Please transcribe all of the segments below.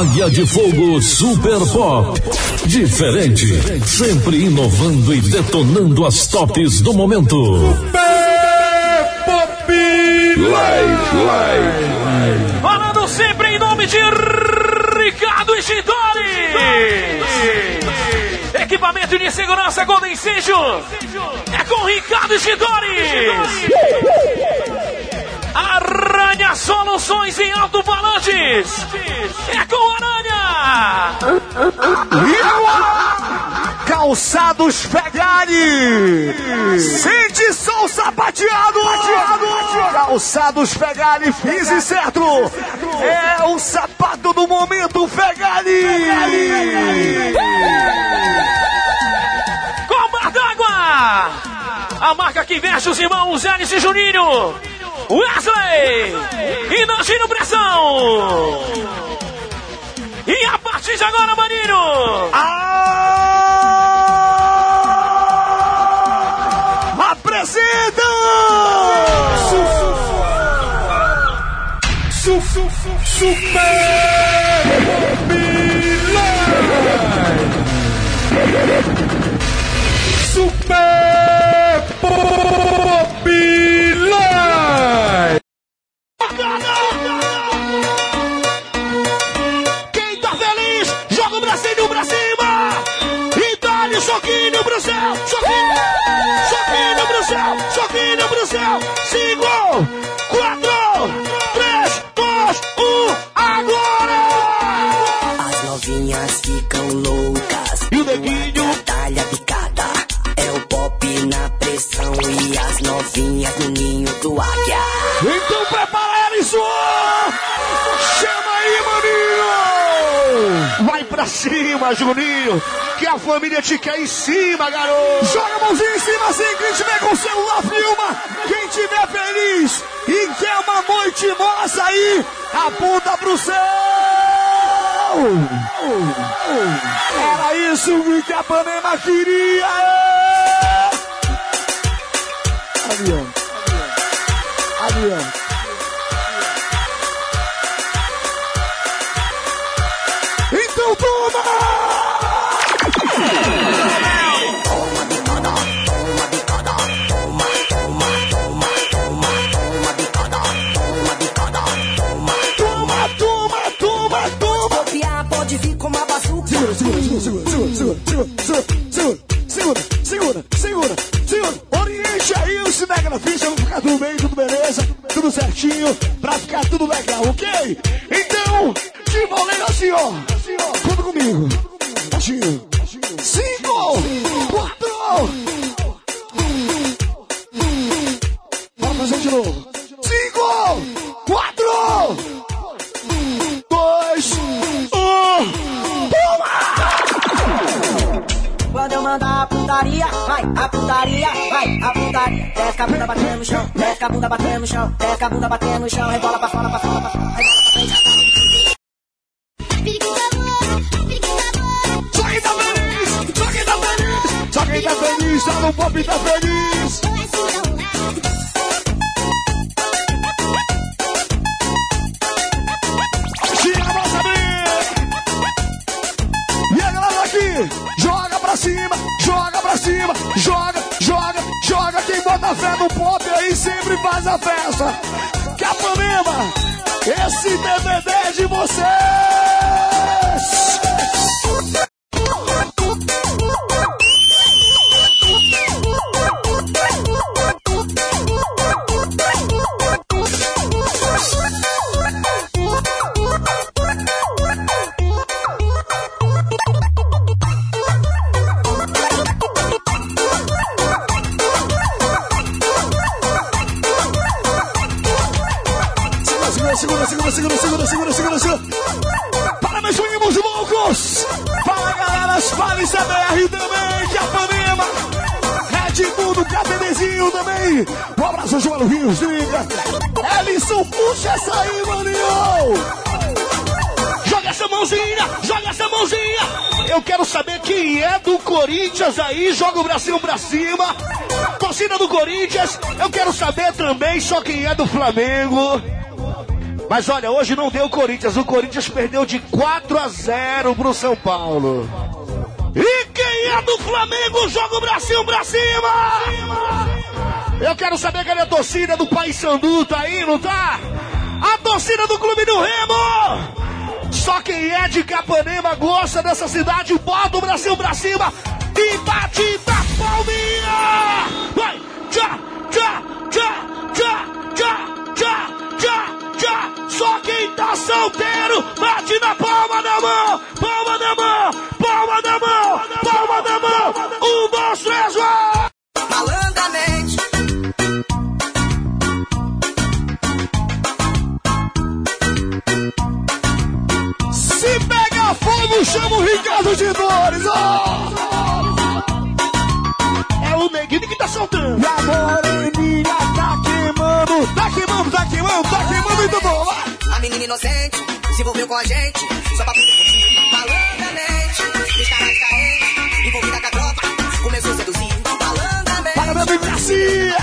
Águia de Fogo Super Pop. Diferente, sempre inovando e detonando as tops do momento. Super Pop Live, live. Falando sempre em nome de Ricardo Ishidori. Equipamento de segurança Golden Sejo. É com Ricardo Ishidori. Aranha Soluções em alto-falantes. É com Aranha. Calçados Pegari. Sente som sapateado. Calçados Pegari, fiz e certo. É o sapato do momento, Pegari. Copa d'água. A marca que veste os irmãos Alice e Juninho. Wesley! E Nangino Pressão! E a partir de agora, Maninho! Ah! Apresenta! Su, su, su, super Super Quem tá feliz, joga o bracinho pra cima! E dá-lhe soquinho pro céu! Soquinho! Soquinho pro céu! Soquinho pro céu! Cinco, cima, Juninho! Que a família te quer em cima, garoto! Joga a mãozinha em cima assim, quem tiver com o celular, filma! Quem tiver feliz e quer uma noite moça aí, aponta pro céu! Era isso que Capanema queria! Avião. Avião. Então! Toma tudo certinho, pra ficar tudo legal, ok? Então, de voleio assim, ó, conta comigo. Baixinho. Cinco, quatro, Vamos fazer de novo. Cinco, putaria, vai, a putaria, vai, a putaria. Desce a bunda batendo no chão, desce a bunda batendo no chão, desce a bunda batendo no chão, rebola pra fora, pra fora, pra fora, rebola pra frente. Só quem tá feliz, só quem tá feliz, só no pop tá feliz. No pop aí sempre faz a festa. Capanema, esse DVD é de vocês. Joga essa mãozinha! Eu quero saber quem é do Corinthians aí, joga o bracinho pra cima! Torcida do Corinthians, eu quero saber também só quem é do Flamengo. Mas olha, hoje não deu Corinthians. O Corinthians perdeu de 4 a 0 pro São Paulo. E quem é do Flamengo joga o Brasil pra cima! Eu quero saber cadê a torcida do País Sandu, tá aí, não tá? A torcida do Clube do Remo! Só quem é de Capanema gosta dessa cidade, bota o Brasil pra cima e bate pra palminha! Vai! Tchá, tchá, tchá, tchá, tchá, tchá, tchá, tchá! Só quem tá solteiro, bate na palma da mão! Palma da mão! Palma da mão! Palma da mão! Dois, três, vai! Malandramente. Fogo, chama o Ricardo de Dores! ó! É o neguinho que tá soltando! E a moreninha tá queimando, tá queimando, tá queimando, tá queimando muito bom. Vai. A menina inocente se envolveu com a gente. Só pra malandramente. Os caras carentes, envolvida com a tropa. Começou a seduzir. Malandramente. Para meu amigo Garcia,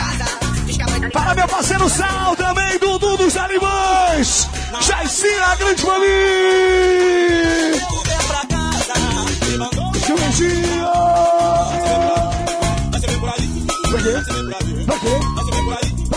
para meu parceiro Sal também, Dudu dos Animais. Jaicina, grande família. Juventinho. Pra quê? Pra quê? Pra quê?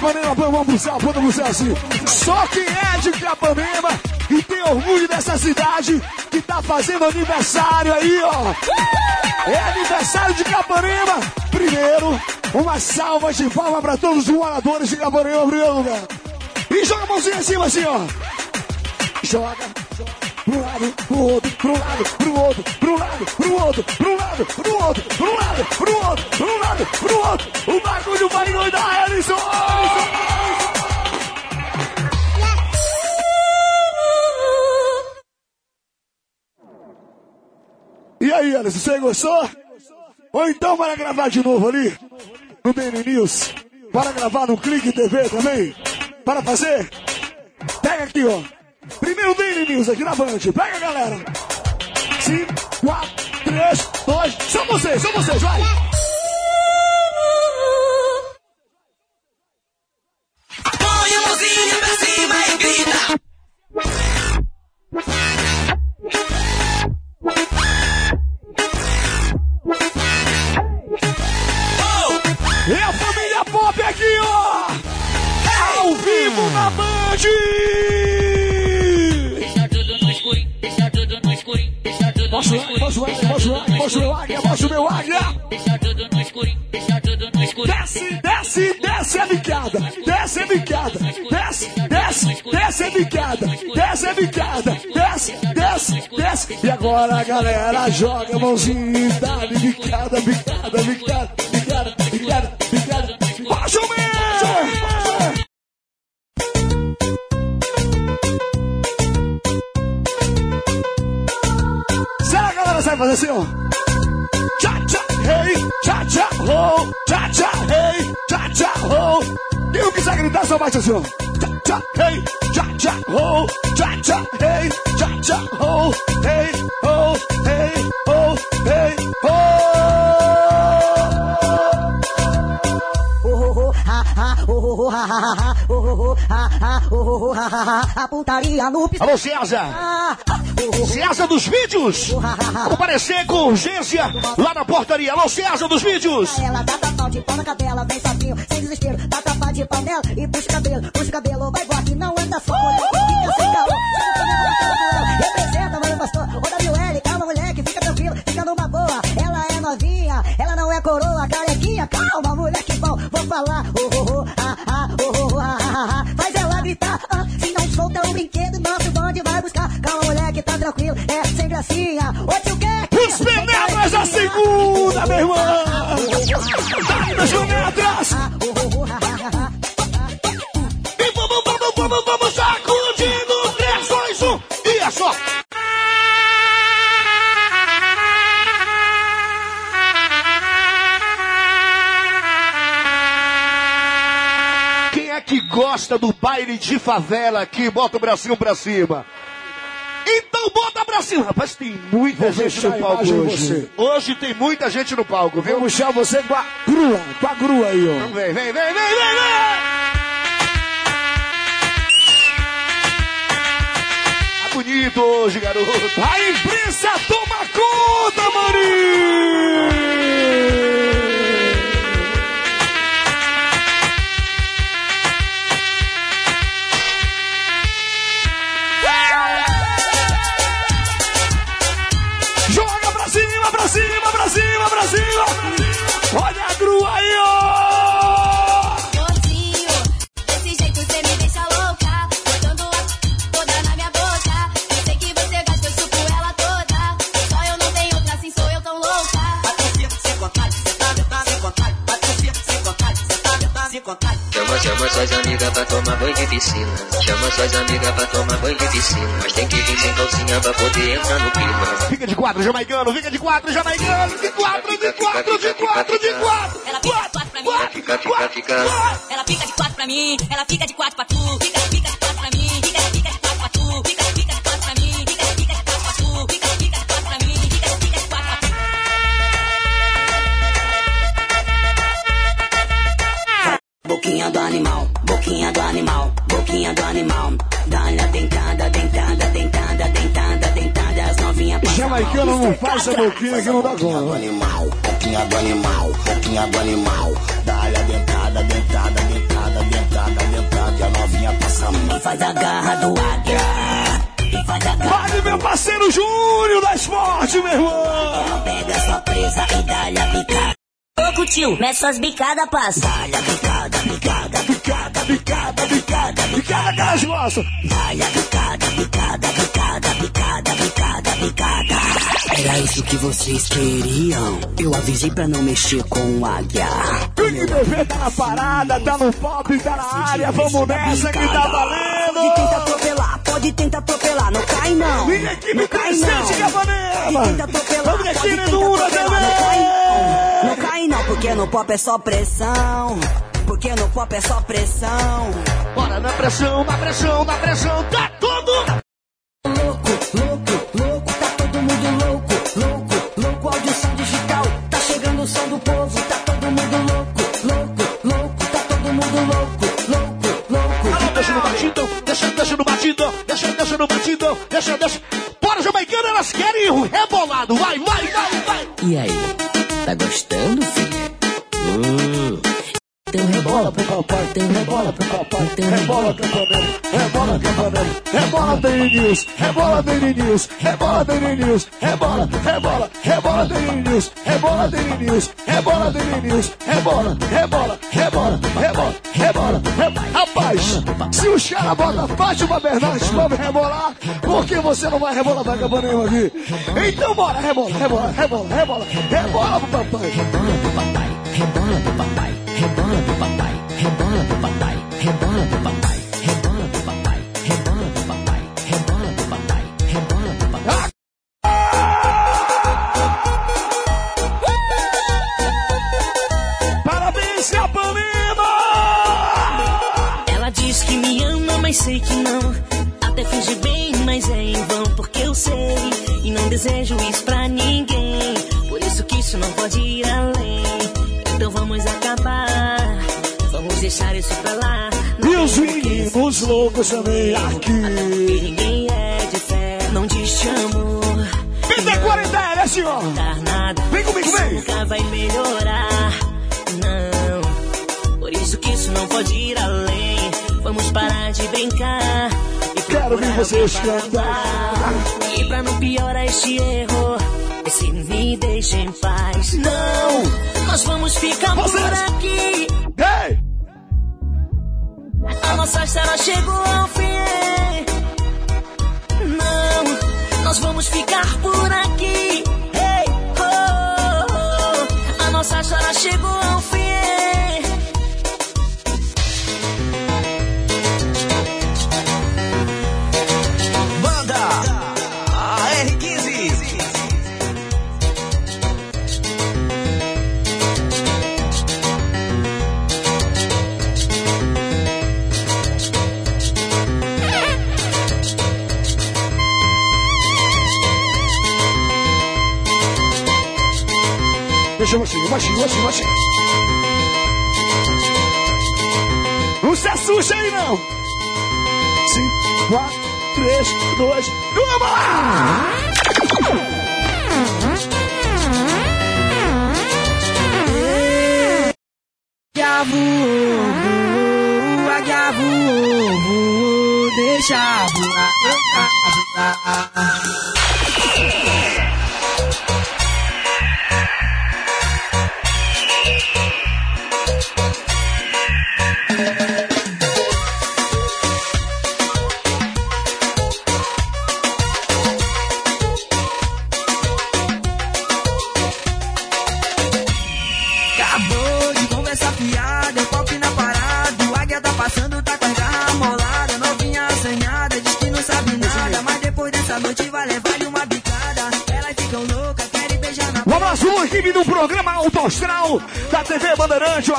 Capanema, mão pro céu, aponta pro céu assim. Só quem é de Capanema e tem orgulho dessa cidade que tá fazendo aniversário aí, ó. É aniversário de Capanema. Primeiro, uma salva de palmas pra todos os moradores de Capanema, primeiro lugar. E joga a mãozinha em cima assim, ó. Joga. Pro lado, pro outro, pro lado, pro outro, pro lado, pro outro, pro lado, pro outro, pro lado, pro outro, pro lado, pro outro. O bagulho vai endoidar, Ellison! E aí, Ellison, você gostou? Ou então para gravar de novo ali, no Daily News. Para gravar no Clique TV também. Para fazer. Pega aqui, ó. Primeiro Daily News aqui na Band. Pega, galera. 5, 4, 3, 2. São vocês, são vocês, vai. Meu águia. Deixa tudo no escurinho, deixa tudo no escurinho. Desce, desce, desce a bicada. Desce a bicada. Desce, desce, desce a bicada. Desce a bicada. Desce, desce, desce. E agora a galera joga a mãozinha e bicada, bicada, bicada, bicada, Gritar só bate assim, ó. Cha cha hey, cha cha ho, cha cha hey, cha cha ho, hey ho, hey ho, hey ho. A putaria no Alô, César! César dos vídeos! Comparecer com urgência lá na portaria. Alô, César dos vídeos! Ela dá tapa de pau na cadela, vem sapinho, sem desespero. Dá de pau nela e puxa o cabelo, puxa o cabelo, vai que não anda só. Fica sem caô, representa, mano, pastor. Ô, WL, calma, moleque, fica tranquilo, fica numa boa. Ela é novinha, ela não é coroa, carequinha. Calma, moleque bom, vou falar. Oh, oh, oh, ah, ah, oh, oh, ah, ah, ah. Faz ela gritar, ah, se não solta o brinquedo, nosso bonde vai buscar. Calma, moleque, tá tranquilo, é sem gracinha. Ô, tio Quer. Os penetras da segunda, meu irmão! Gosta do baile de favela aqui, bota o bracinho pra cima. Então bota pra cima. Rapaz, tem muita Vou gente no palco hoje. Hoje tem muita gente no palco, viu? Vamos puxar você com a grua, com a grua aí, ó. Então vem, vem, vem, vem, vem, vem! Tá bonito hoje, garoto. A imprensa toma conta, Marinho! Brasil! Chama, suas amigas pra tomar banho de piscina. Chama suas amigas pra tomar banho de piscina. Mas tem que vir sem calcinha pra poder entrar no clima. Fica de quatro, jamaicano, fica de quatro, jamaicano, de quatro, de quatro, de quatro, de quatro. Ela fica de quatro pra mim. Ela fica de quatro pra mim. Ela fica de quatro pra tu. Boquinha do animal, boquinha do animal, boquinha do animal. Dá-lhe a dentada, dentada, dentada, dentada, dentada. As novinhas passam Jamaicano não faz essa boquinha que não dá Boquinha do conta. animal, boquinha do animal, boquinha do animal. Dá-lhe a dentada, dentada, dentada, dentada, dentada. E a novinha passa a mão. E faz a garra do águia. E faz a garra. Vale, meu parceiro Júnior da Esporte, meu irmão! Pega sua presa e dá-lhe a picada. Louco tio, mete suas bicadas, passa. Dá-lhe a picada, picada, picada, picada, picada, Picada que elas gostam! Dá-lhe a picada, picada, picada, picada, picada, picada. Era isso que vocês queriam. Eu avisei pra não mexer com o águia. Big TV tá na parada, tá no pop, tá na área, vamos nessa que tá Pode tentar valendo! atropelar, pode tentar atropelar, não cai não. Minha equipe não cai não. Tenta atropelar, Vamos aqui, tentar Nedura atropelar, não cai não. Não também! cai não, porque no pop é só pressão. Porque no pop é só pressão. Bora na pressão, na pressão, na pressão, tá tudo! Rebola, Daily! Rebola, Daily! Rebola, rebola, rebola, Daily! Rebola, Daily! Rebola, Daily! Rebola, rebola, rebola, rebola, rebola. Rapaz, se os caras botam Fátima Bernardes pra rebolar, por que você não vai rebolar pra Capanema aqui? Então bora, rebola, rebola, rebola, rebola, rebola pro papai! Rebola pro papai, rebola pro papai, loucos também aqui. Ninguém é de fé, não te amo. Pita 40 é senhor. Dar nada. Vem comigo, vem. nunca vai melhorar. Não. Por isso que isso não pode ir além. Vamos parar de brincar. Quero ver vocês cantar. E pra não piorar este erro, esse me deixa em paz. Não, nós vamos ficar por Vocês. aqui. A nossa história chegou ao fim. Não, nós vamos ficar por aqui. Ei, oh, oh, oh. A nossa história chegou ao fim. Baixinho, baixinho, baixinho, baixinho. Não se assuste aí, não. Cinco, quatro, três, dois, vamos lá! Águia voou, voou, águia voou, voou, deixa voar, deixa voar.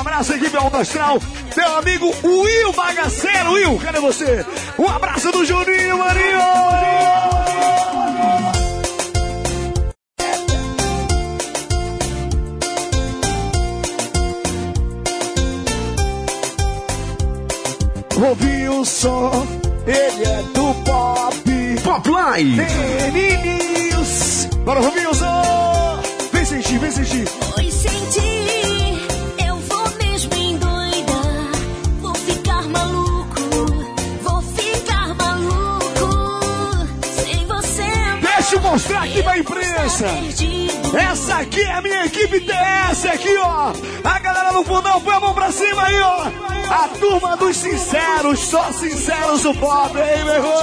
Abraço, equipe Alto Astral. Meu amigo Will Bagaceiro. Will, cadê você? Um abraço do Juninho, Marinho. Ouvi o som, ele é do pop. Pop imprensa. Essa aqui é a minha equipe TS aqui, ó. A galera do fundão, põe a mão pra cima aí, ó. A turma dos sinceros, só sinceros o pop, hein, meu irmão?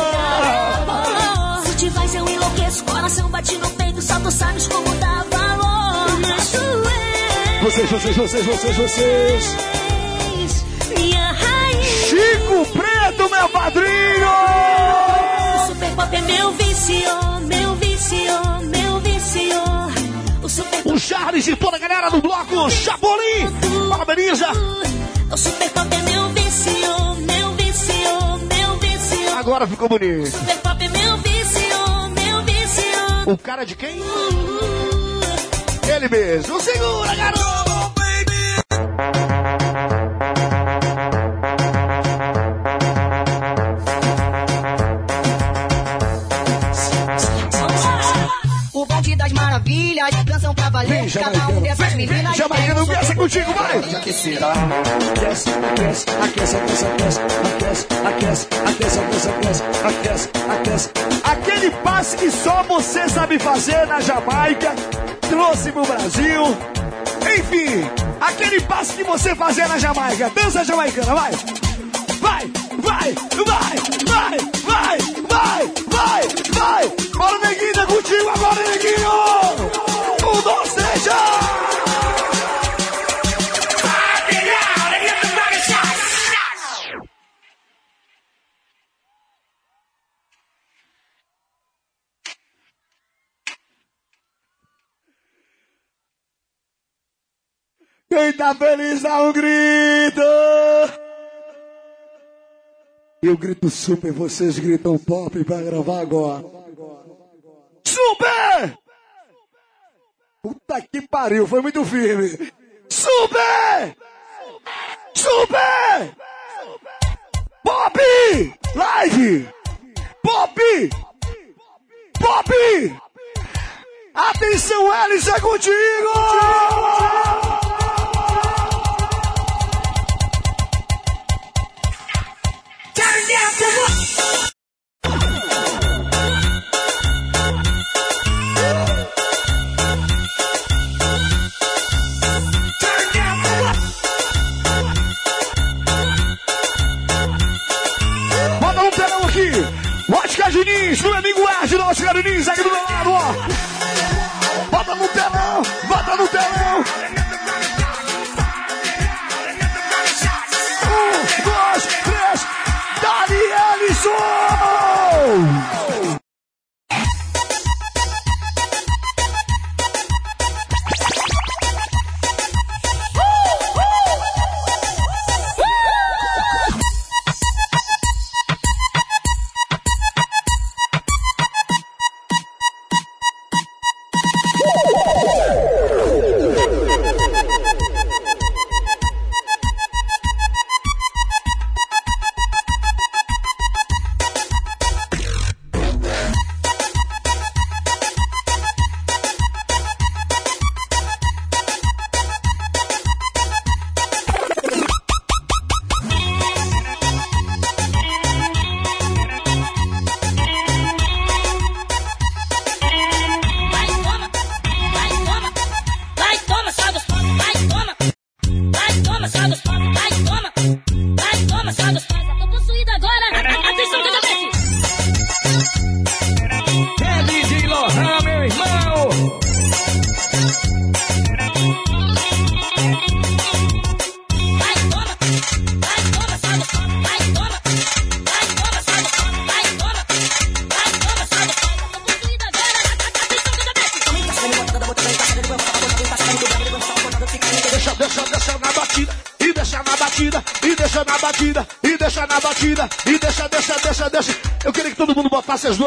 Se te vais, eu enlouqueço. Coração bate no peito, só tu sabes como dá valor. Mas tu és Vocês, vocês, vocês, vocês, vocês. minha rainha. Chico Preto, meu padrinho! Super pop é meu vício, meu vício, O O Charles e toda a galera do bloco Chapolin. Parabeniza! O super pop é meu vício, meu vício, meu vício. Agora ficou bonito. Super pop é meu vício, meu vício. O cara de quem? Ele mesmo. Segura, garoto! Um dessas meninas. Jamaicano, começa contigo, vai! Aquece, aquece, aquece, aquece, aquece, aquece, aquece, aquece, aquece, aquece, aquece. Aquele passe que só você sabe fazer na Jamaica, trouxe pro Brasil. Enfim, aquele passe que você fazia na Jamaica. Dança jamaicana, vai! Vai, vai, vai, vai, vai, vai, vai, vai! Bora, neguinho, Quem tá feliz dá um grito! Eu grito super, vocês gritam pop pra gravar agora. Super! Puta que pariu, foi muito firme. Super! Super! Pop! Live! Pop! Pop! Atenção, Alice, é contigo! Bota um telão aqui. Ótica Diniz, meu amigo Ed, Ótica Diniz,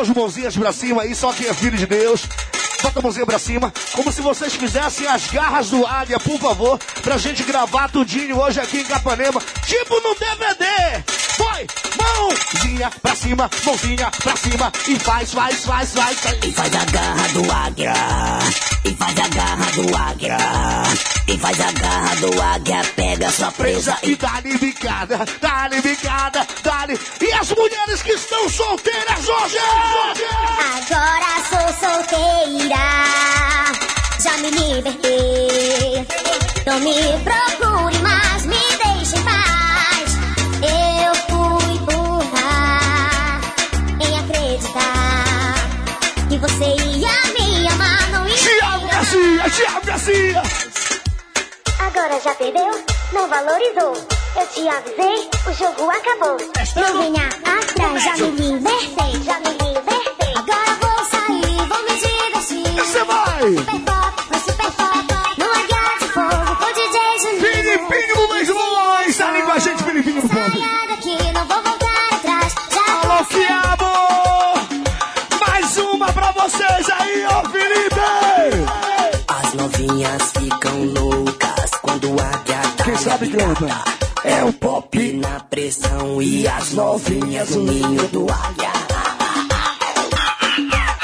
botasse as duas mãozinhas pra cima aí, só quem é filho de Deus. Bota a mãozinha pra cima, como se vocês fizessem as garras do águia, por favor, pra gente gravar tudinho hoje aqui em Capanema, tipo no DVD. Foi, mãozinha pra cima, mãozinha pra cima, e faz, faz, faz. faz. E faz a garra do águia. E faz a garra do águia. E faz a garra do águia. Pega sua presa E e dá-lhe bicada, dá-lhe bicada, dá-lhe. E as mulheres que estão solteiras hoje? Agora sou solteira, já me libertei. Não me procure mais, me deixe em paz. Eu fui burra em acreditar que você ia me amar, não ia. Tiago Garcia, Tiago Garcia. Já perdeu? Não valorizou. Eu te avisei, o jogo acabou. Não venha atrás, já me libertei, já me libertei. Agora vou sair, vou me divertir. Você vai! Super pop, no super pop, no H de fogo, com DJ Juninho. Filipinho do Luiz Luz, tá ali com a gente, Filipinho do Pop. Saia daqui, não vou voltar atrás. Já Alô, Fiabo! Mais uma pra vocês aí, ô Felipe! As novinhas ficam sabe. É o pop na pressão e as novinhas o ninho do águia.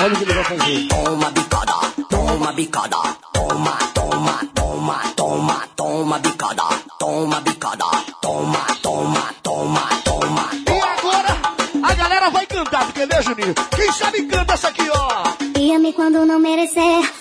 Olha o que ele vai fazer. Toma bicada, toma bicada, toma, toma, toma, toma, toma bicada, toma bicada, toma, toma, toma, toma. E agora, a galera vai cantar, porque né, Juninho? Quem sabe canta essa aqui, ó. E ame quando não merecer.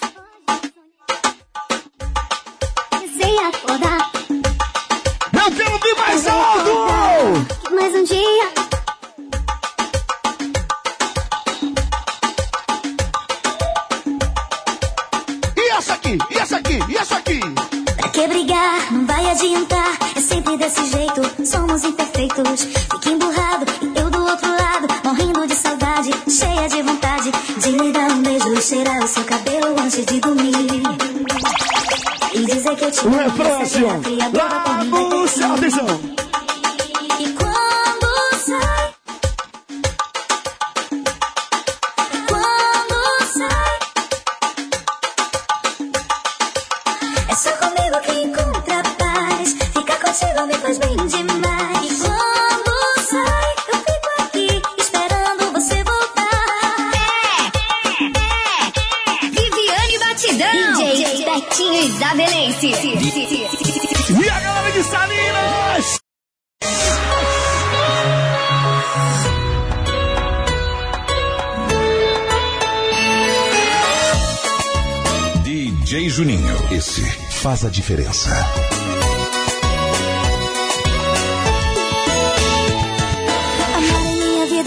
E faz a diferença.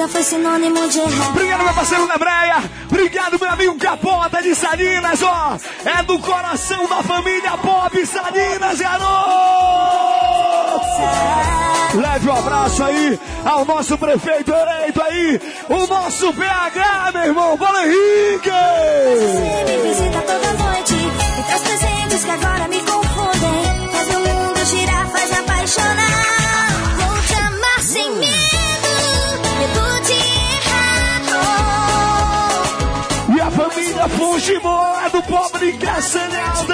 Foi sinônimo de errar. Obrigado, meu parceiro Lebreia. Obrigado, meu amigo Capota de Salinas, ó. É do coração da família Pop Salinas, garoto! Leve um abraço aí ao nosso prefeito eleito aí, o nosso PH, meu irmão, Paulo Henrique! Você me visita toda noite e traz presentes que agora me Vou te amar sem medo, medo de errar. E a família Fugimor é do pobre Cassanel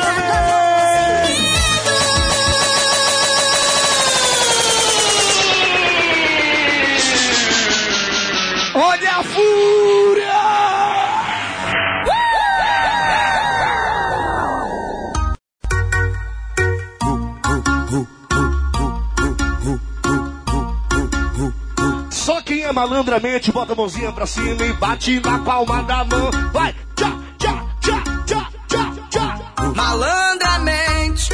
malandramente bota a mãozinha pra cima e bate na palma da mão. Vai! Tchá, tchá, tchá, tchá, tchá, tchá. Malandramente,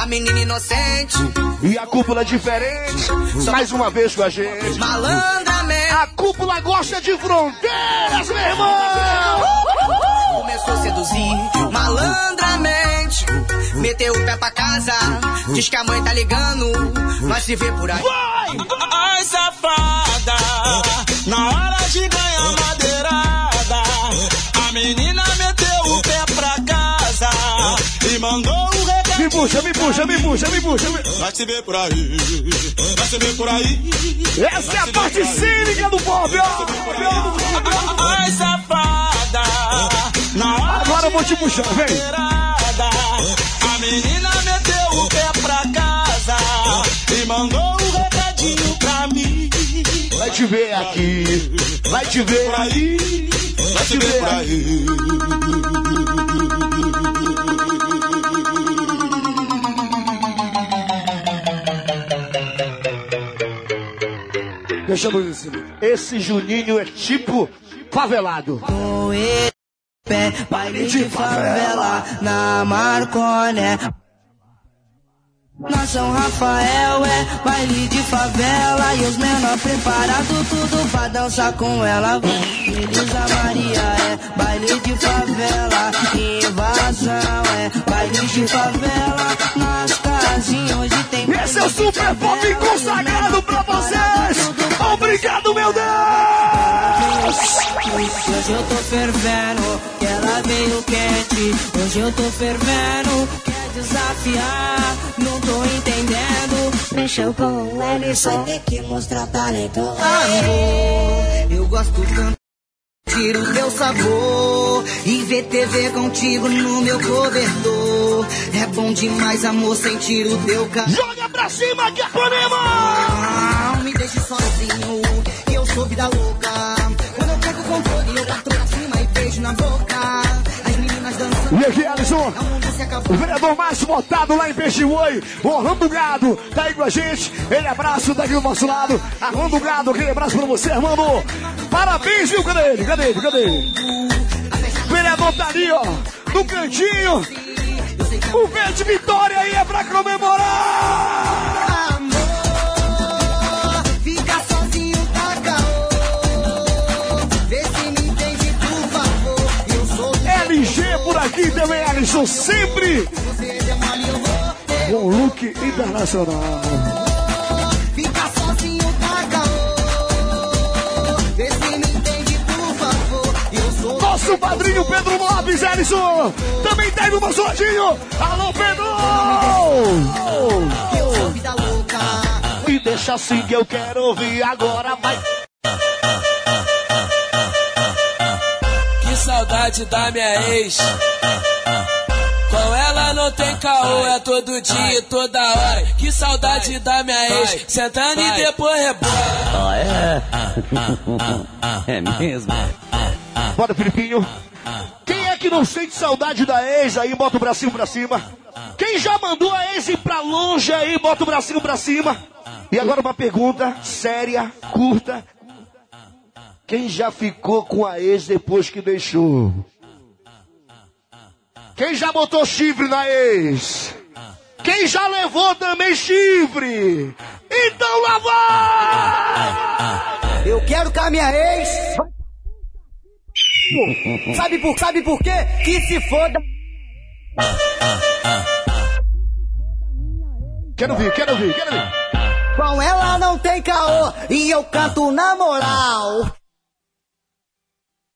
a menina inocente. E a cúpula é diferente. Mais uma vez com a gente. Malandramente, A cúpula gosta de fronteiras, meu irmão! começou a seduzir. Malandramente, meteu o pé pra casa. Diz que a mãe tá ligando, mas se vê por aí. Ai, safada, na hora de ganhar madeirada, a menina meteu o pé pra casa e mandou um recadinho puxa, me puxa, me puxa, me puxa. Me... Vai se ver por aí, vai se ver por aí. Essa é a parte cínica do pop, ó. Ai, safada. Agora eu vou te puxar, vem. a menina meteu o pé pra casa e mandou um recadinho pra te ver aqui, vai te ver Por aí, vai se ver por aí. Deixa em cima. Esse Juninho é tipo favelado. Com ele, pé, baile de favela, na Marconé. Na São Rafael é baile de favela e os menor preparado tudo pra dançar com ela. Elisa Maria é baile de favela, invasão é baile de favela. Nas casinhas hoje tem. Esse é o Super Pop consagrado pra vocês. Obrigado, meu Deus. Hoje eu tô fervendo, que ela veio quente. Hoje eu tô fervendo, desafiar, não tô entendendo. Mexeu com o Ellison, tem que mostrar talento. Amor, eu gosto tanto. Tira o teu sabor e ver TV contigo no meu cobertor. É bom demais, amor, sentir o teu calor. Joga pra cima, que é Capanema. Não me deixe sozinho, eu sou vida louca. Quando eu pego o controle, eu bato pra cima e beijo na boca. E aqui, Alisson? O vereador mais votado lá em Peixe Oi, o Orlando Gado, tá aí com a gente. Ele abraço daqui do nosso lado. Orlando Gado, aquele abraço pra você, mano. Parabéns, viu? Cadê ele? Cadê ele? Cadê ele? O vereador tá ali, ó, no cantinho. O verde Vitória aí é pra comemorar. Também, Alisson, sempre é com look internacional. Fica sozinho, caô. Vê se me entende, por favor. Eu sou Nosso padrinho Pedro Lopes, Alisson, também tá no nosso ladinho. Alô, Pedro! eu sou vida louca. Me deixa assim que eu quero ouvir agora, vai. Que saudade da minha ex. Não tem caô, é todo dia e toda hora. Que saudade da minha ex. Sentando e depois rebola. É mesmo? Bora, Filipinho. Quem é que não sente saudade da ex aí, bota o bracinho pra cima. Quem já mandou a ex ir pra longe aí, bota o bracinho pra cima. E agora uma pergunta séria, curta. Quem já ficou com a ex depois que deixou? Quem já botou chifre na ex? Quem já levou também chifre? Então lá vai! Eu quero com a minha ex. Sabe por, sabe por quê? Que se foda. Quero ver, quero ver, quero ver. Com ela não tem caô e eu canto na moral.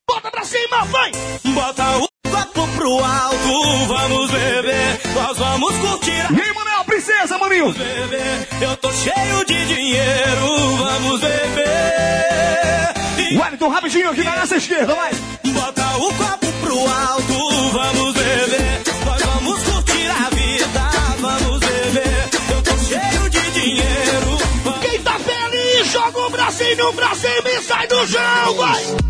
Bota pra cima, vai! Bota o copo pro alto, vamos beber, nós vamos curtir a E aí, Manel, princesa, maninho! beber. Eu tô cheio de dinheiro, vamos beber. E Wellington, rapidinho aqui na nossa esquerda, vai! bota o copo pro alto, vamos beber. Nós vamos curtir a vida, vamos beber. Eu tô cheio de dinheiro. vamos- Quem tá feliz, joga o bracinho pra cima e sai do chão, vai!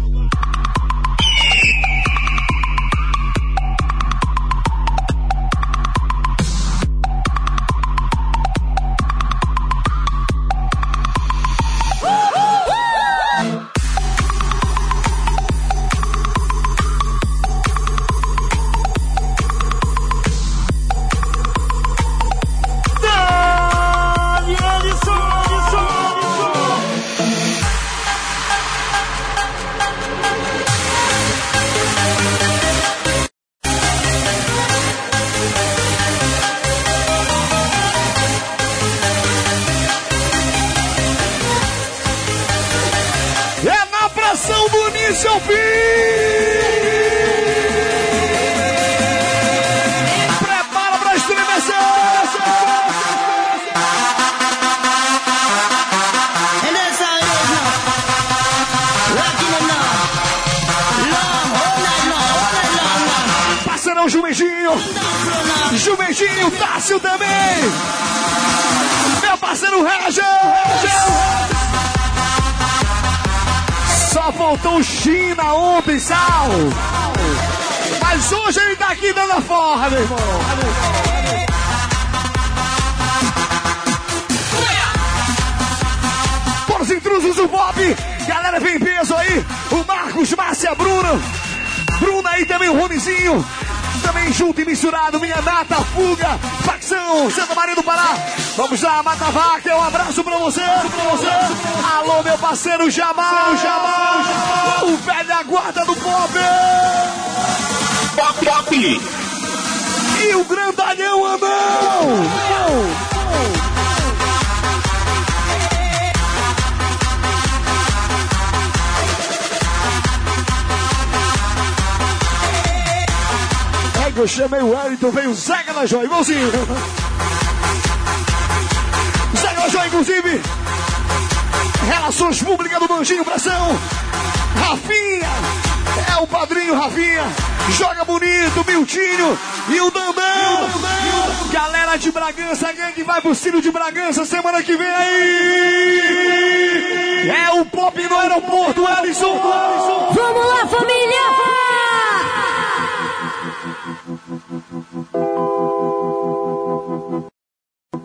Intrusos do Pop. Galera, vem peso aí. O Marcos, Márcia, Bruno. Bruna aí também, o Ronizinho. Também junto e misturado, minha nata, fuga, facção, Santa Maria do Pará. Vamos lá, Mata Vaca, um abraço pra você, pra você. Alô, meu parceiro Jamal, Jamal, Jamal, o velho guarda do pop. Pop, pop. E o grandalhão Anão. É eu chamei o Wellington, veio o da Joia, igualzinho. Da Joia, inclusive. Relações Públicas do Banjinho Pressão. Rafinha, é o padrinho Rafinha. Joga bonito, Miltinho e o Dandão. Galera de Bragança, que vai pro Ciro de Bragança semana que vem aí? É o Pop no aeroporto, Ellison. Vamos lá, família!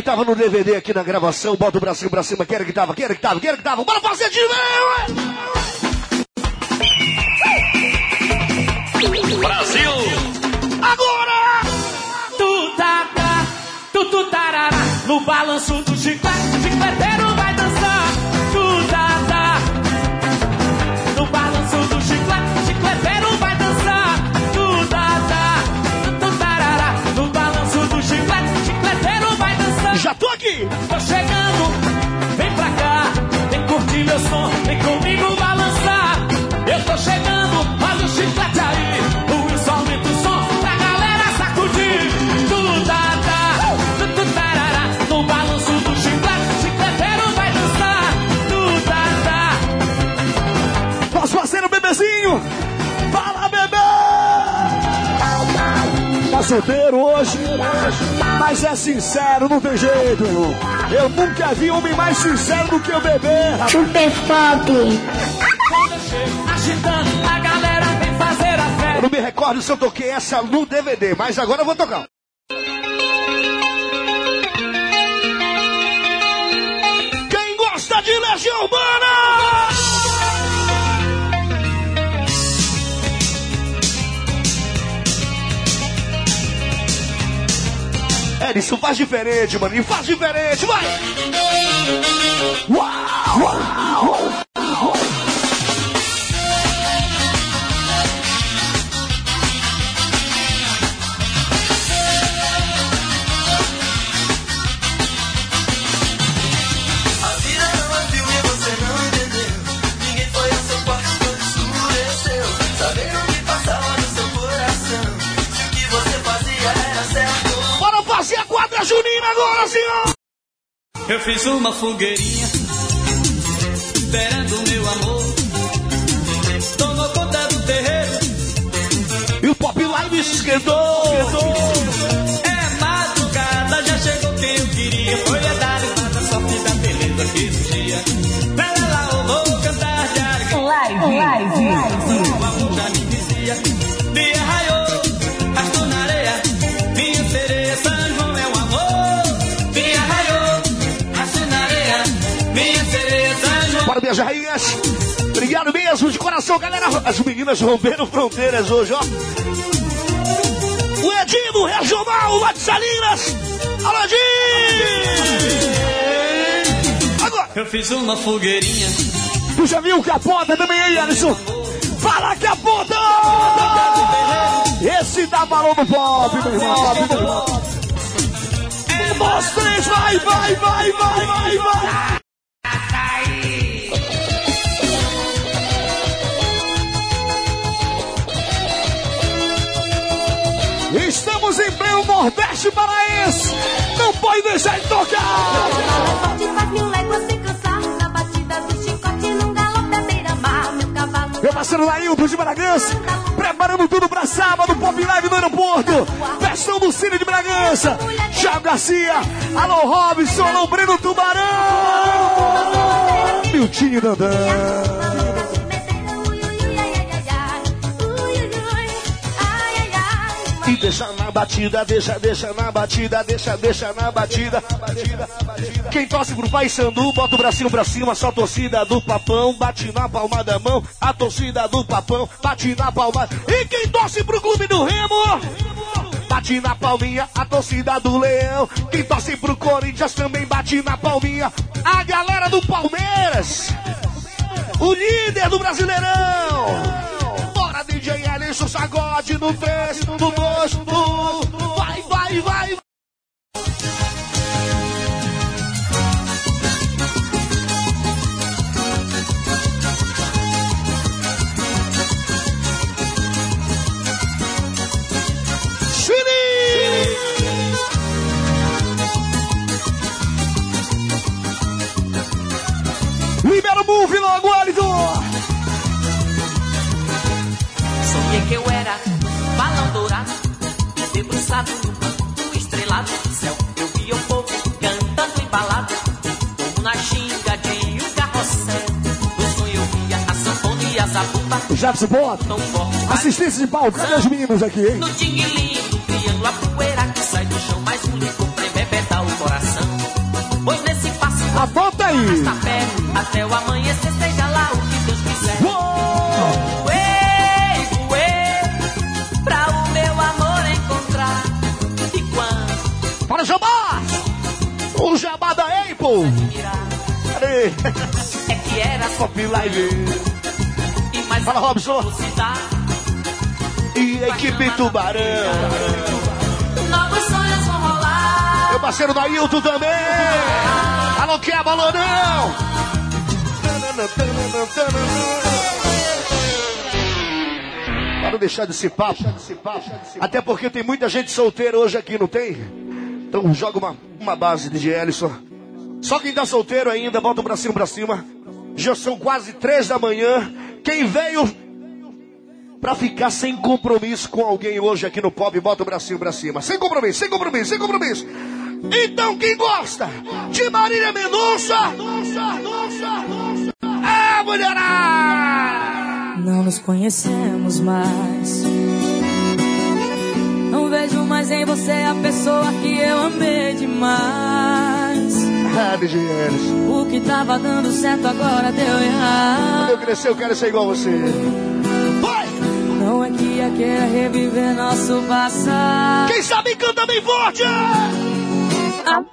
Que tava no DVD aqui na gravação? Bota o bracinho pra cima. Quem era que tava? Quem era que tava? Quem era que tava? Bora fazer de novo! Brasil. Agora! Tu tá, tá, tu tu tarará, no balanço do chiclete, chicleteiro solteiro hoje? Mas é sincero, não tem jeito, irmão. Eu nunca vi homem mais sincero do que o bebê. rapaz. Super Pop! Agitando, a galera vem fazer a Eu não me recordo se eu toquei essa no DVD, mas agora eu vou tocar. Quem gosta de Legião É isso, faz diferente, maninho, faz diferente, vai! Uau, uau, uau. Senhor! Eu fiz uma fogueirinha, esperando o meu amor. Tomou conta do terreiro. E o Pop Live esquentou! É madrugada, já chegou quem eu queria. Foi a minhas rainhas! Obrigado mesmo, de coração, galera! As meninas romperam fronteiras hoje, ó! O Edinho, regional, de Salinas! Alô! Agora! Eu fiz uma fogueirinha. Tu já viu o capota também aí, Alisson? Fala que a puta! Esse dá balão no pop, meu irmão. É três, vai, vai, vai, vai, vai, vai. Pleno Nordeste Paraense. Não pode deixar de tocar. Meu parceiro Lailton de Bragança, preparando tudo pra sábado, Pop Live no aeroporto. Festão do Cine de Bragança. Thiago Garcia, alô Robson, alô Breno Tubarão. Miltinho Dandan. Deixa na batida, deixa, deixa na batida, deixa, deixa na batida. Quem torce pro Pai Sandu, bota o bracinho pra cima, só a torcida do papão, bate na palma da mão, a torcida do papão, bate na palma. E quem torce pro Clube do Remo? Bate na palminha, a torcida do Leão. Quem torce pro Corinthians também bate na palminha. A galera do Palmeiras, o líder do Brasileirão. DJ Alisson, sagode no 3, no 2, no... Vai, vai, vai. Libera o move logo, Alisson! Que eu era balão dourado, debruçado no banco estrelado do céu. Eu via o povo cantando embalado, como na ginga de um carrossel. No sonho eu via a sanfona e a zabumba. Jadson Bota, tão forte. assistência de palco, cadê os meninos aqui, hein? No tinguilim, no triângulo, a poeira que sai do chão, mais um licor pra embebetar o coração. Pois nesse passo, a volta aí! Até o amanhecer, Pop Live! e mais Fala, Robson! E a equipe Tubarão! novos sonhos vão rolar. Meu parceiro Dailton também! Alô, que é balonão! Para não deixar desse papo. Até porque tem muita gente solteira hoje aqui, não tem? Então joga uma, uma base de Ellison. Só quem tá solteiro ainda, volta pra cima, pra cima. Já são quase três da manhã. Quem veio pra ficar sem compromisso com alguém hoje aqui no pop, bota o bracinho pra cima. Sem compromisso, sem compromisso, sem compromisso. Então quem gosta de Marília Mendonça? É, mulherada! Não nos conhecemos mais. Não vejo mais em você a pessoa que eu amei demais. Ellison. O que tava dando certo agora deu errado. Quando eu crescer, eu quero ser igual a você. Vai! Não é que eu queira reviver nosso passado. Quem sabe canta bem forte! Ah.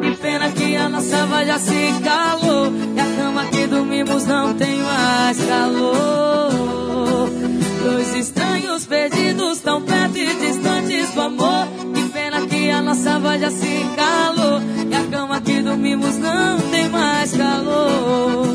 Que pena que a nossa já se calou. E a cama que dormimos não tem mais calor. Dois estranhos perdidos, tão perto e distantes do amor. Que pena que a nossa voz já se calou. E a cama que dormimos não tem mais calor.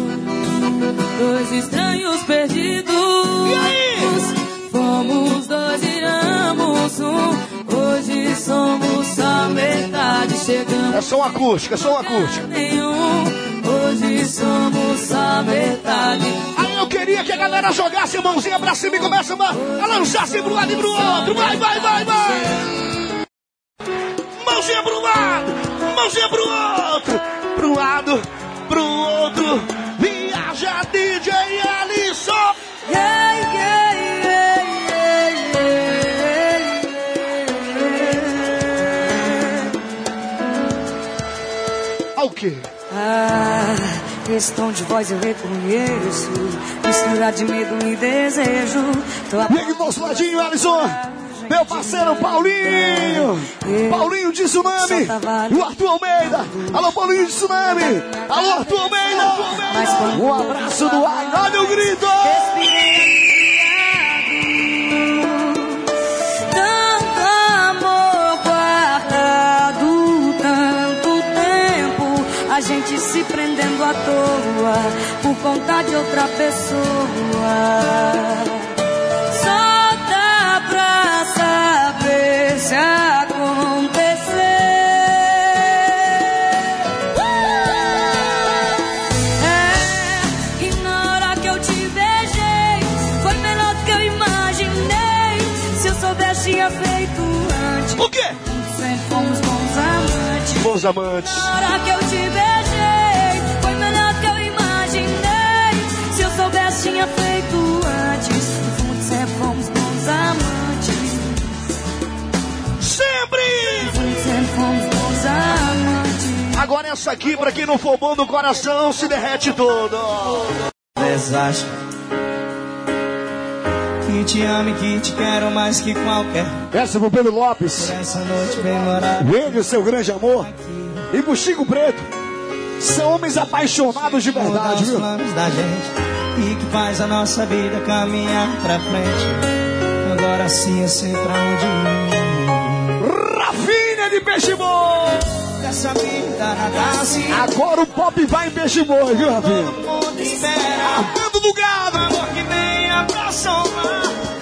Dois estranhos perdidos. E aí? Fomos dois, viramos um. Hoje somos só metade. Chegamos É som acústico, é som acústico. nenhum. Hoje somos só metade. Aí eu queria galera jogasse a mãozinha pra cima e começa a, a lançar-se pro lado e pro outro. Vai, vai, vai, vai! Mãozinha pro lado, mãozinha pro outro, pro lado, pro outro. Viaja DJ Alisson. Yeah, yeah, yeah, yeah, Ah, o quê? Ah, esse tom de voz eu reconheço. Mistura de medo e desejo. Tô Vem aqui do nosso ladinho, Alisson. Meu parceiro Paulinho. Paulinho de Tsunami. E o Arthur Almeida. Alô, Paulinho de Tsunami. Alô, Arthur Almeida. Um abraço do ar. Olha o grito. Tanto à toa por conta de outra pessoa. Só dá pra saber se acontecer. É, e na hora que eu te beijei, foi melhor do que eu imaginei. Se eu soubesse, tinha feito antes. O quê? Sempre fomos bons amantes. Bons amantes. Na hora que eu te beijei, tinha feito antes. Juntos sempre fomos bons amantes. Sempre! Juntos sempre fomos bons amantes. Agora essa aqui, pra quem não for bom do coração, se derrete todo. Desacho que te amo e que te quero mais que qualquer. Essa é pro Pedro Lopes. Por essa noite bem morada. Ele, o seu grande amor. E pro Chico Preto. São homens apaixonados de verdade, viu? E que faz a nossa vida caminhar pra frente. Agora sim eu sei pra onde ir. Rafinha de Peixe. Dessa vida nada assim. Agora o pop vai em Peixe Boi, viu, Rafinha? Todo mundo espera. Dentro do gado. Amor que venha pra somar.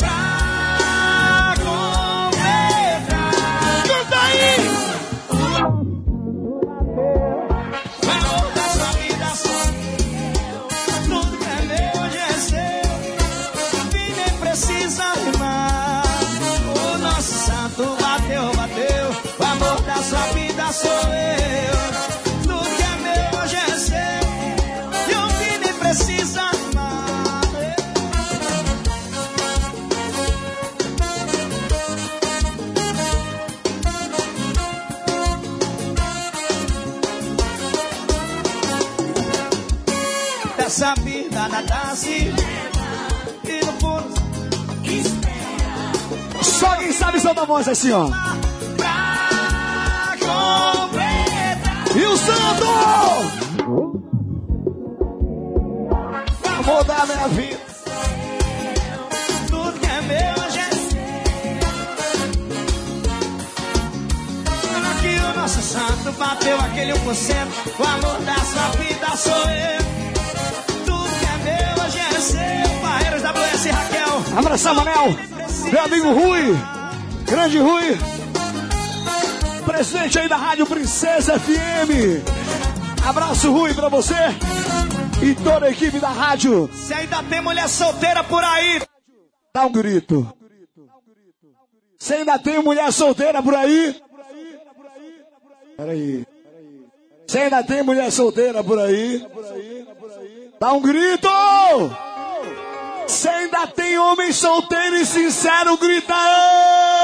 A voz assim, ó. E o Santo! Amor da minha vida. Tudo que é meu hoje é seu. Aqui o nosso santo bateu aquele 1%. O amor da sua vida sou eu. Tudo que é meu hoje é seu. Barreiros WS Raquel. Abraçar, Manel. Meu amigo Rui. Grande Rui. Presidente aí da Rádio Princesa FM. Abraço, Rui, pra você. E toda a equipe da rádio. Se ainda tem mulher solteira por aí. Dá um grito. Se ainda tem mulher solteira por aí. Peraí. Se ainda tem mulher solteira por aí. Dá um grito! Se ainda tem homem solteiro e sincero, grita! O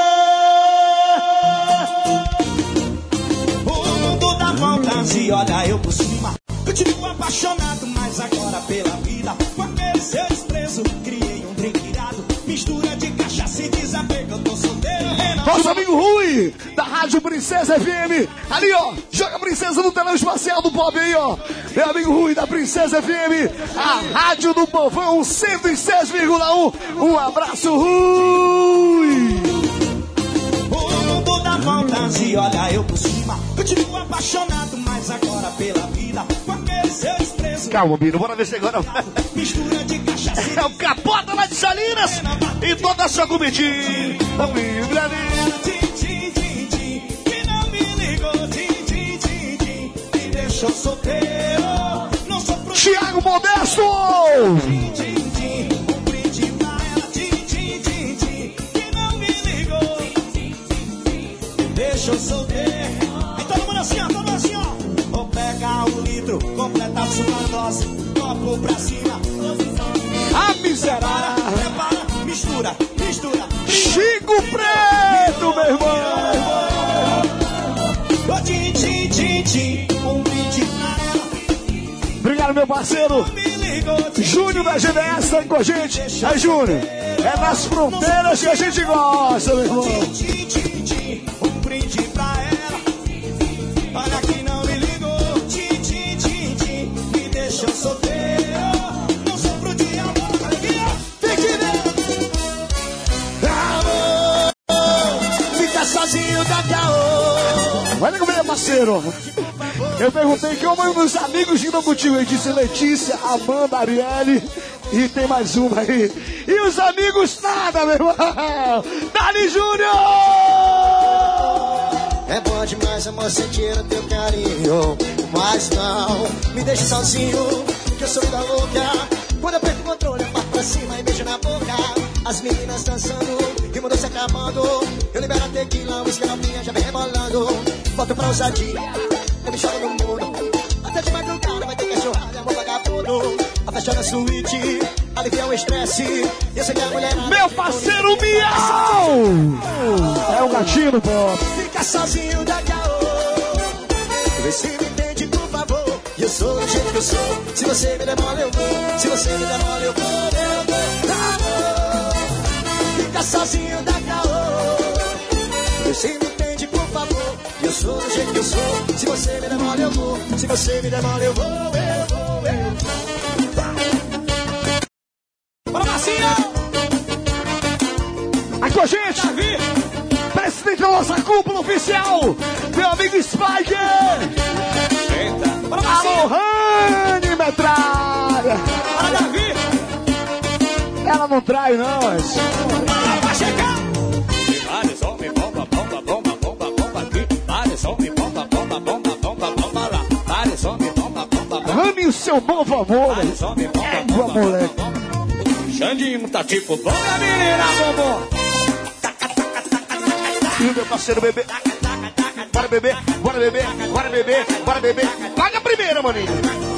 e olha eu por cima. Continuo apaixonado, mas agora pela vida. Com aquele seu desprezo, criei um drink irado. Mistura de cachaça e desapego, eu tô solteiro. Nosso amigo Rui, da Rádio Princesa FM. Ali, ó, joga a Princesa no telão espacial do Pop aí, ó. Meu amigo Rui, da Princesa FM, a Rádio do Povão 106,1. Um abraço, Rui! O mundo dá voltas e olha eu por cima. Continuo apaixonado, mas agora pela vida. Com aquele seu desprezo. Calma, Bino, bora ver se agora. Mistura de cachaça É o Capota lá de Salinas e toda a sua comitiva. Vamos, grande. Que não me ligou, tim, tim, tim, tim. Me deixou solteiro. Não sou pro Tiago Modesto! tim, tim, tim. Um brinde pra ela, tim, tim, tim, tim. Que não me ligou. Me deixou solteiro. Dose. Copo pra cima. A miserável! Prepara, mistura, mistura. Chico Preto, meu irmão! Um brinde pra. Obrigado, meu parceiro. Júnior da GDS tá aí com a gente. Aí, Júnior. É nas fronteiras que a gente gosta, meu irmão. Um brinde pra ela. Olha como ele é parceiro. Eu perguntei como os meus amigos indo contigo. Ele disse Letícia, Amanda, Arielle e tem mais uma aí. E os amigos nada, meu irmão. Dali Júnior! É bom demais, amor, sentir o teu carinho. Mas não me deixe sozinho, que eu sou da louca. Quando eu perco o controle, eu parto pra cima e beijo na boca. As meninas dançando e o mundo se acabando. Eu libero a tequila, o minha já vem rebolando. Volto pra ousadia, eu me jogo no mundo. Até de madrugada vai ter cachorrada, amor vagabundo. A festa na suíte, alivia o estresse. Eu sei que a mulher. Meu parceiro Miau! É o gatinho, pô. Fica sozinho da caô. Vê se me entende, por favor. E eu sou do jeito que eu sou. Se você me der mole, eu vou. Se você me der mole, eu vou. Eu vou. Sozinho caô. Vê se me entende, por favor. Eu sou do jeito que eu sou. Se você me der eu vou. Se você me der eu vou. Eu vou, eu vou. Bora, Marcinha! Aqui com a gente! Presidente da nossa cúpula oficial! Meu amigo Spike! Não trai, não, mas... Vai chegar! Vários homens, bomba, bomba, bomba, bomba, bomba aqui. Vários homens, bomba, bomba, bomba, bomba, bomba lá. Vários homens, bomba, bomba, bomba. Rami o seu novo amor! Vários homens, bomba, Égua, bomba, moleque! Xandinho tá tipo, bom, minha menina, bombom. E o meu parceiro bebê. Bora beber, bora beber, bora beber, bora beber. Paga a primeira, maninho.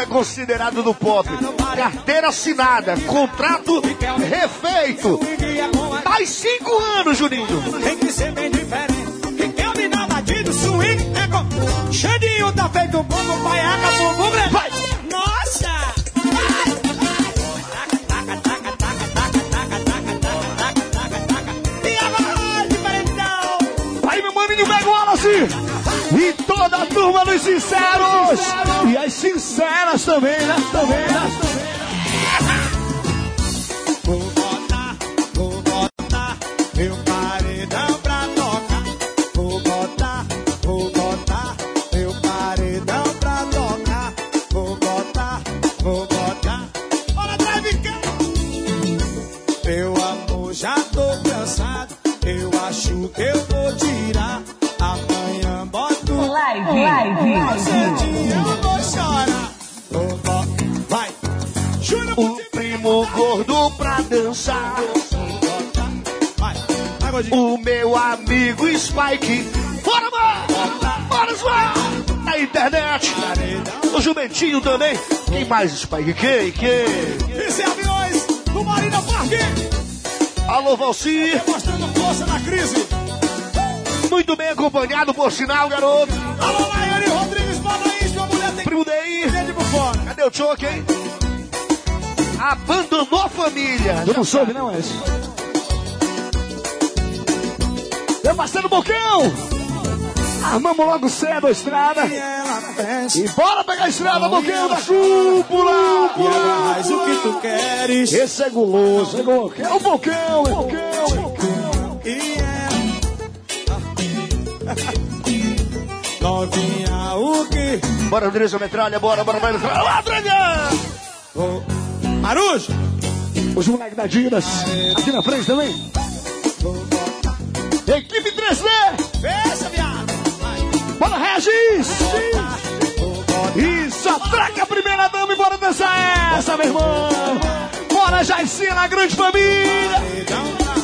É considerado do pop. Carteira assinada, contrato refeito. Mais cinco anos, Juninho. Tem que ser bem diferente. Quer me dar batido, swing é com. Xandinho tá feito bombo, baiaca, bumbum, grande. Vai! Nossa! E! Aí, meu maninho, pega o Wallace. E toda a turma dos sinceros. E as sinceras também, né? Também, né? Vou dançar. O meu amigo Spike. Bora, mano! Bora, zoar! Na internet. O Jumentinho também. Quem mais, Spike? Quem? Quem? Esse é aviões do Marina Parque, Alô, Valci. mostrando força na crise. Muito bem acompanhado, por sinal, garoto. Alô, Laiane Rodrigues, bota isso, a mulher tem Primo fora. Cadê o choque, hein? Abandonou a família. Eu não soube, não, esse. Meu parceiro Bocão. Armamos logo cedo a estrada. E E bora pegar a estrada, Bocão da cúpula. e faz o que tu queres. Esse é guloso, é. É o Bocão, é o Bocão, é Bocão. Novinha, o que? Bora, Andressa Metralha, bora, bora, vai, metralha. Lá! Marujo! Os moleques da Dinas. Aqui na frente também. Equipe 3D. Fecha, viado! Bora, Regis. Isso, atraca a primeira dama e bora dançar essa, meu irmão. Bora, Jaicinha na grande família.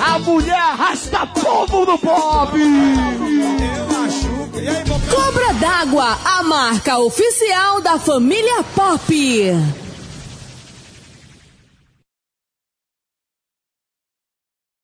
A mulher arrasta povo do pop. Cobra d'água, a marca oficial da família Pop.